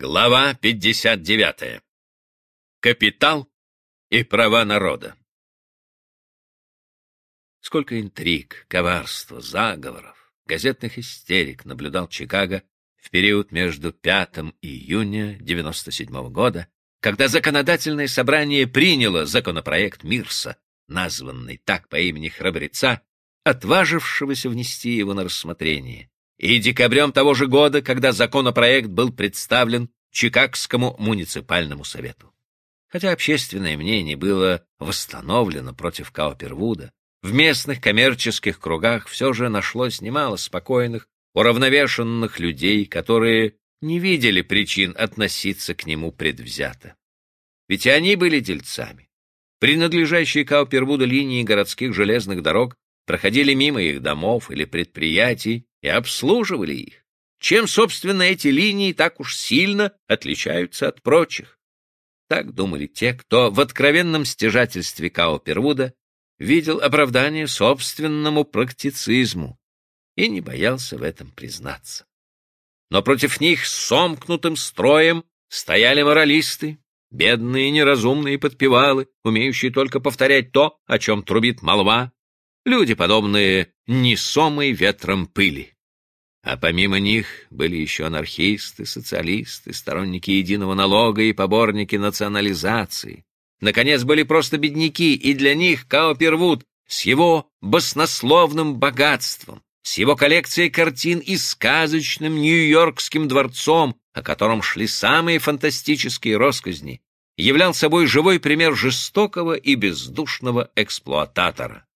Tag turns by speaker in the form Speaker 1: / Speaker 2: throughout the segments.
Speaker 1: Глава 59. Капитал и права народа. Сколько интриг, коварства, заговоров, газетных истерик наблюдал Чикаго в период между 5 июня 97 года, когда законодательное собрание приняло законопроект Мирса, названный так по имени храбреца, отважившегося внести его на рассмотрение, и декабрем того же года, когда законопроект был представлен Чикагскому муниципальному совету. Хотя общественное мнение было восстановлено против Каупервуда, в местных коммерческих кругах все же нашлось немало спокойных, уравновешенных людей, которые не видели причин относиться к нему предвзято. Ведь и они были дельцами. Принадлежащие Каупервуду линии городских железных дорог проходили мимо их домов или предприятий и обслуживали их. Чем, собственно, эти линии так уж сильно отличаются от прочих? Так думали те, кто в откровенном стяжательстве Каупервуда видел оправдание собственному практицизму и не боялся в этом признаться. Но против них сомкнутым строем стояли моралисты, бедные неразумные подпевалы, умеющие только повторять то, о чем трубит молва, люди, подобные несомой ветром пыли. А помимо них были еще анархисты, социалисты, сторонники единого налога и поборники национализации. Наконец, были просто бедняки, и для них Каупервуд с его баснословным богатством, с его коллекцией картин и сказочным Нью-Йоркским дворцом, о котором шли самые фантастические росказни, являл собой живой пример жестокого и бездушного эксплуататора.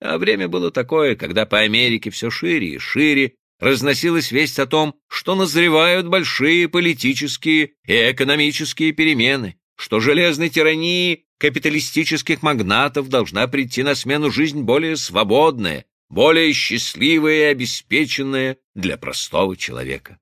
Speaker 1: А время было такое, когда по Америке все шире и шире разносилась весть о том, что назревают большие политические и экономические перемены, что железной тирании капиталистических магнатов должна прийти на смену жизнь более свободная, более счастливая и обеспеченная для простого человека.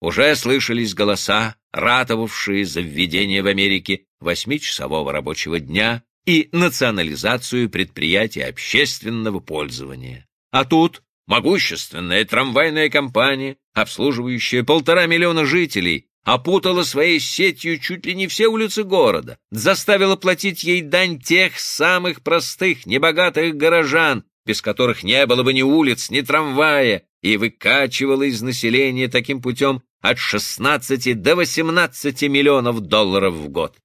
Speaker 1: Уже слышались голоса, ратовавшие за введение в Америке восьмичасового рабочего дня и национализацию предприятий общественного пользования. А тут Могущественная трамвайная компания, обслуживающая полтора миллиона жителей, опутала своей сетью чуть ли не все улицы города, заставила платить ей дань тех самых простых, небогатых горожан, без которых не было бы ни улиц, ни трамвая, и выкачивала из населения таким путем от 16 до 18 миллионов долларов в год.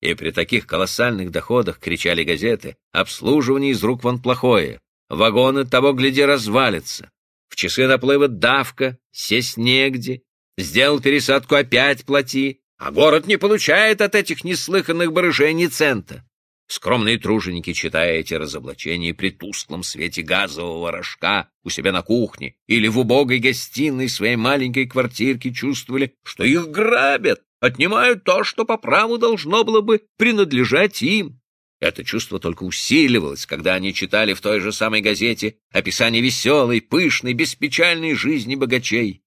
Speaker 1: И при таких колоссальных доходах, кричали газеты, обслуживание из рук вон плохое, Вагоны того, гляди, развалятся. В часы наплыва давка, сесть негде. Сделал пересадку, опять плати. А город не получает от этих неслыханных барышей ни цента. Скромные труженики, читая эти разоблачения при тусклом свете газового рожка у себя на кухне или в убогой гостиной своей маленькой квартирки, чувствовали, что их грабят, отнимают то, что по праву должно было бы принадлежать им. Это чувство только усиливалось, когда они читали в той же самой газете описание веселой, пышной, беспечальной жизни богачей.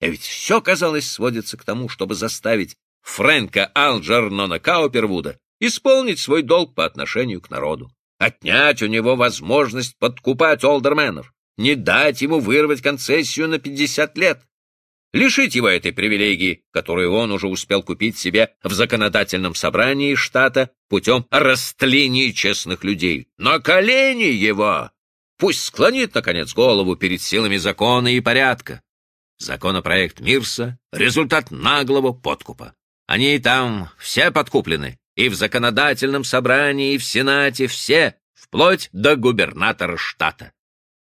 Speaker 1: А ведь все, казалось, сводится к тому, чтобы заставить Фрэнка Алджернона Каупервуда исполнить свой долг по отношению к народу, отнять у него возможность подкупать олдерменов, не дать ему вырвать концессию на 50 лет, лишить его этой привилегии, которую он уже успел купить себе в законодательном собрании штата путем растления честных людей. На колени его! Пусть склонит, наконец, голову перед силами закона и порядка. Законопроект Мирса — результат наглого подкупа. Они и там все подкуплены, и в законодательном собрании, и в Сенате все, вплоть до губернатора штата.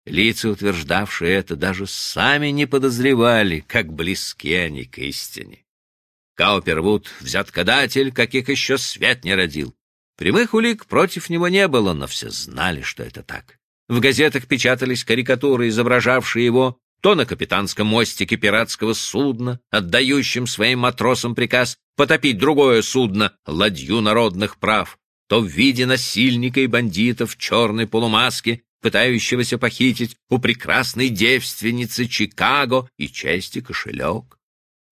Speaker 1: Лица, утверждавшие это, даже сами не подозревали, как близки они к истине. Каупервуд — взяткодатель, каких еще свет не родил. Прямых улик против него не было, но все знали, что это так. В газетах печатались карикатуры, изображавшие его то на капитанском мостике пиратского судна, отдающим своим матросам приказ потопить другое судно, ладью народных прав, то в виде насильника и бандита в черной полумаске, пытающегося похитить у прекрасной девственницы Чикаго и чести кошелек.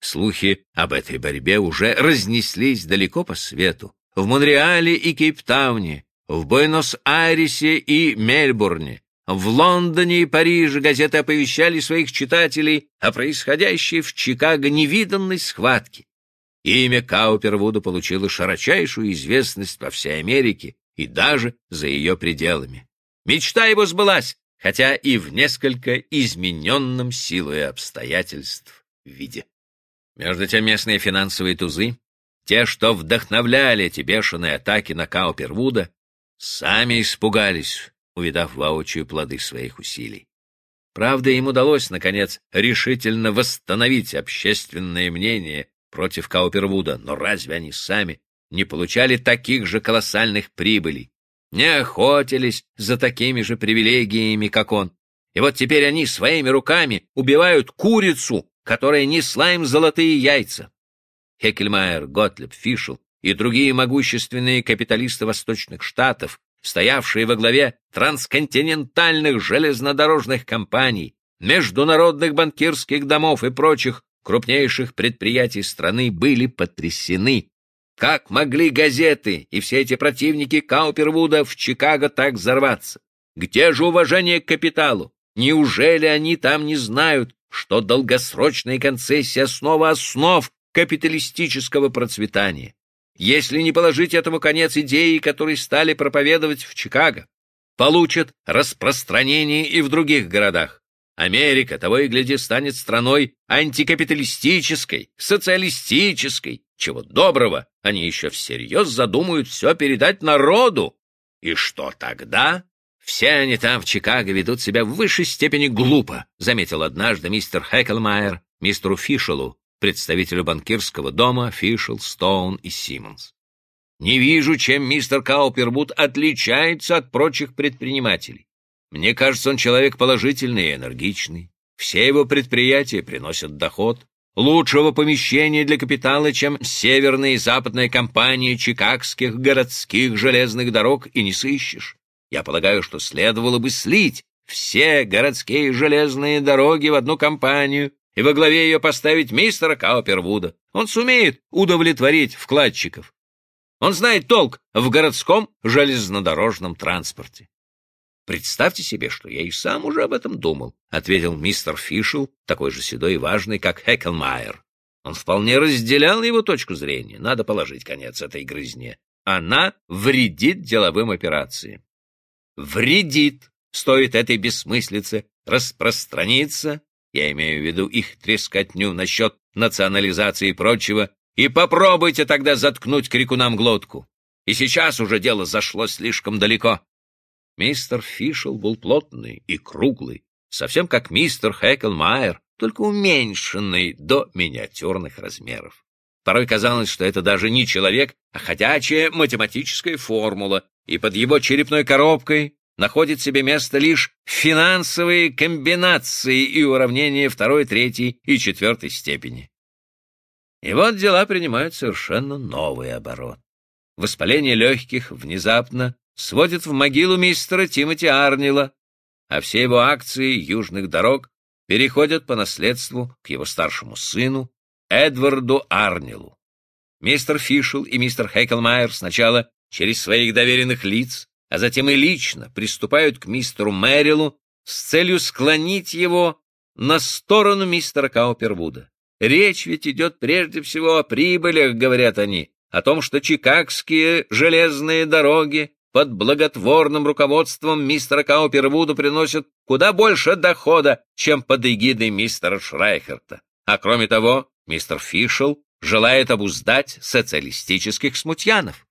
Speaker 1: Слухи об этой борьбе уже разнеслись далеко по свету. В Монреале и Кейптауне, в Буэнос-Айресе и Мельбурне, в Лондоне и Париже газеты оповещали своих читателей о происходящей в Чикаго невиданной схватке, Имя Каупервуда получило широчайшую известность во всей Америке и даже за ее пределами. Мечта его сбылась, хотя и в несколько измененном силой обстоятельств виде. Между тем местные финансовые тузы, те, что вдохновляли эти бешеные атаки на Каупервуда, сами испугались, увидав воочию плоды своих усилий. Правда, им удалось, наконец, решительно восстановить общественное мнение против Каупервуда, но разве они сами не получали таких же колоссальных прибылей, не охотились за такими же привилегиями, как он? И вот теперь они своими руками убивают курицу, которая несла им золотые яйца. Хекельмайер, Готлеб, Фишел и другие могущественные капиталисты Восточных Штатов, стоявшие во главе трансконтинентальных железнодорожных компаний, международных банкирских домов и прочих крупнейших предприятий страны были потрясены. Как могли газеты и все эти противники Каупервуда в Чикаго так взорваться? Где же уважение к капиталу? Неужели они там не знают, что долгосрочная концессия — основа основ капиталистического процветания? Если не положить этому конец идеи, которые стали проповедовать в Чикаго, получат распространение и в других городах. Америка, того и гляди, станет страной антикапиталистической, социалистической. Чего доброго, они еще всерьез задумают все передать народу. И что тогда? Все они там, в Чикаго, ведут себя в высшей степени глупо, заметил однажды мистер Хекелмайер мистеру Фишелу, представителю банкирского дома Фишел, Стоун и Симмонс. Не вижу, чем мистер Каупервуд отличается от прочих предпринимателей. Мне кажется, он человек положительный и энергичный. Все его предприятия приносят доход. Лучшего помещения для капитала, чем северная и западная компании чикагских городских железных дорог, и не сыщешь. Я полагаю, что следовало бы слить все городские железные дороги в одну компанию и во главе ее поставить мистера Каупервуда. Он сумеет удовлетворить вкладчиков. Он знает толк в городском железнодорожном транспорте. Представьте себе, что я и сам уже об этом думал, — ответил мистер Фишел, такой же седой и важный, как Хекkelмайер. Он вполне разделял его точку зрения. Надо положить конец этой грызне. Она вредит деловым операциям. Вредит, стоит этой бессмыслице распространиться, я имею в виду их трескотню насчет национализации и прочего, и попробуйте тогда заткнуть крикунам глотку. И сейчас уже дело зашло слишком далеко. Мистер Фишел был плотный и круглый, совсем как мистер Хекелмайер, только уменьшенный до миниатюрных размеров. Порой казалось, что это даже не человек, а ходячая математическая формула, и под его черепной коробкой находит себе место лишь финансовые комбинации и уравнения второй, третьей и четвертой степени. И вот дела принимают совершенно новый оборот. Воспаление легких внезапно сводит в могилу мистера Тимоти Арнила, а все его акции южных дорог переходят по наследству к его старшему сыну Эдварду Арнилу. Мистер Фишел и мистер Хейклмайер сначала через своих доверенных лиц, а затем и лично приступают к мистеру Мэрилу с целью склонить его на сторону мистера Каупервуда. Речь ведь идет прежде всего о прибылях, говорят они, о том, что чикагские железные дороги под благотворным руководством мистера Каупервуда приносят куда больше дохода, чем под эгидой мистера Шрайхерта. А кроме того, мистер Фишел желает обуздать социалистических смутьянов.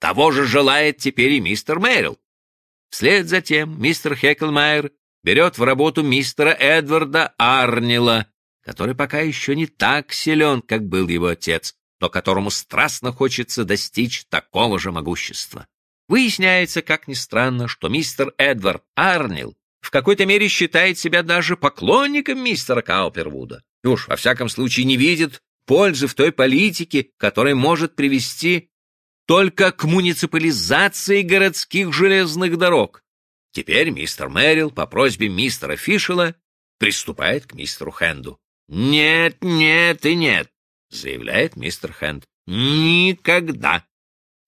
Speaker 1: Того же желает теперь и мистер Мэрил. Вслед за тем мистер Хеклмайер берет в работу мистера Эдварда Арнила, который пока еще не так силен, как был его отец, но которому страстно хочется достичь такого же могущества. Выясняется, как ни странно, что мистер Эдвард Арнил в какой-то мере считает себя даже поклонником мистера Каупервуда. И уж, во всяком случае, не видит пользы в той политике, которая может привести только к муниципализации городских железных дорог. Теперь мистер Мэрил по просьбе мистера Фишела приступает к мистеру Хенду. «Нет, нет и нет», — заявляет мистер Хенд. «Никогда.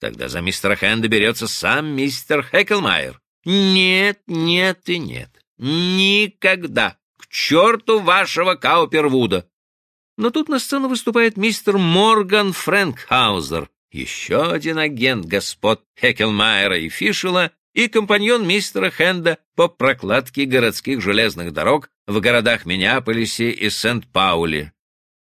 Speaker 1: Тогда за мистера Хэнда берется сам мистер Хекелмайер. Нет, нет и нет. Никогда. К черту вашего Каупервуда. Но тут на сцену выступает мистер Морган Фрэнкхаузер, еще один агент господ Хекелмайера и Фишела и компаньон мистера Хенда по прокладке городских железных дорог в городах Миннеаполисе и Сент-Пауле.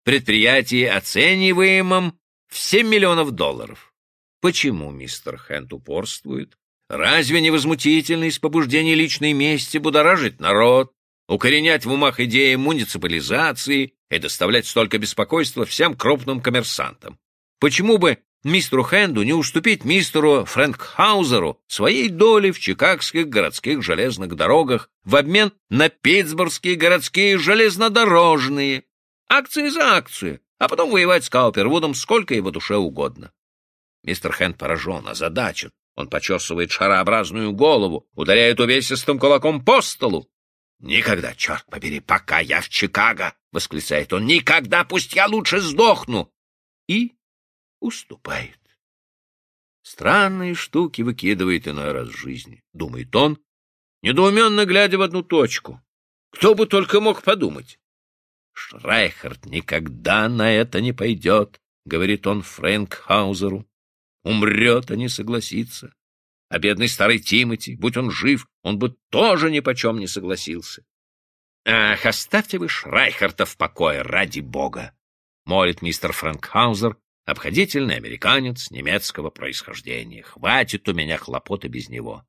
Speaker 1: Предприятие, оцениваемом в 7 миллионов долларов. Почему мистер Хенд упорствует? Разве не возмутительно из побуждений личной мести будоражить народ, укоренять в умах идеи муниципализации и доставлять столько беспокойства всем крупным коммерсантам? Почему бы мистеру Хенду не уступить мистеру Фрэнкхаузеру своей доли в чикагских городских железных дорогах в обмен на питтсбургские городские железнодорожные? Акции за акцию, а потом воевать с Каупервудом сколько его душе угодно. Мистер Хэнд поражен, озадачен. Он почесывает шарообразную голову, ударяет увесистым кулаком по столу. «Никогда, черт побери, пока я в Чикаго!» — восклицает он. «Никогда, пусть я лучше сдохну!» И уступает. Странные штуки выкидывает иной раз в жизни, — думает он, недоуменно глядя в одну точку. Кто бы только мог подумать. Шрайхард никогда на это не пойдет, — говорит он Фрэнк Хаузеру. Умрет, а не согласится. А бедный старый Тимати, будь он жив, он бы тоже ни почем не согласился. Ах, оставьте вы Шрайхарта в покое, ради бога! — молит мистер Фрэнкхаузер, обходительный американец немецкого происхождения. Хватит у меня хлопоты без него.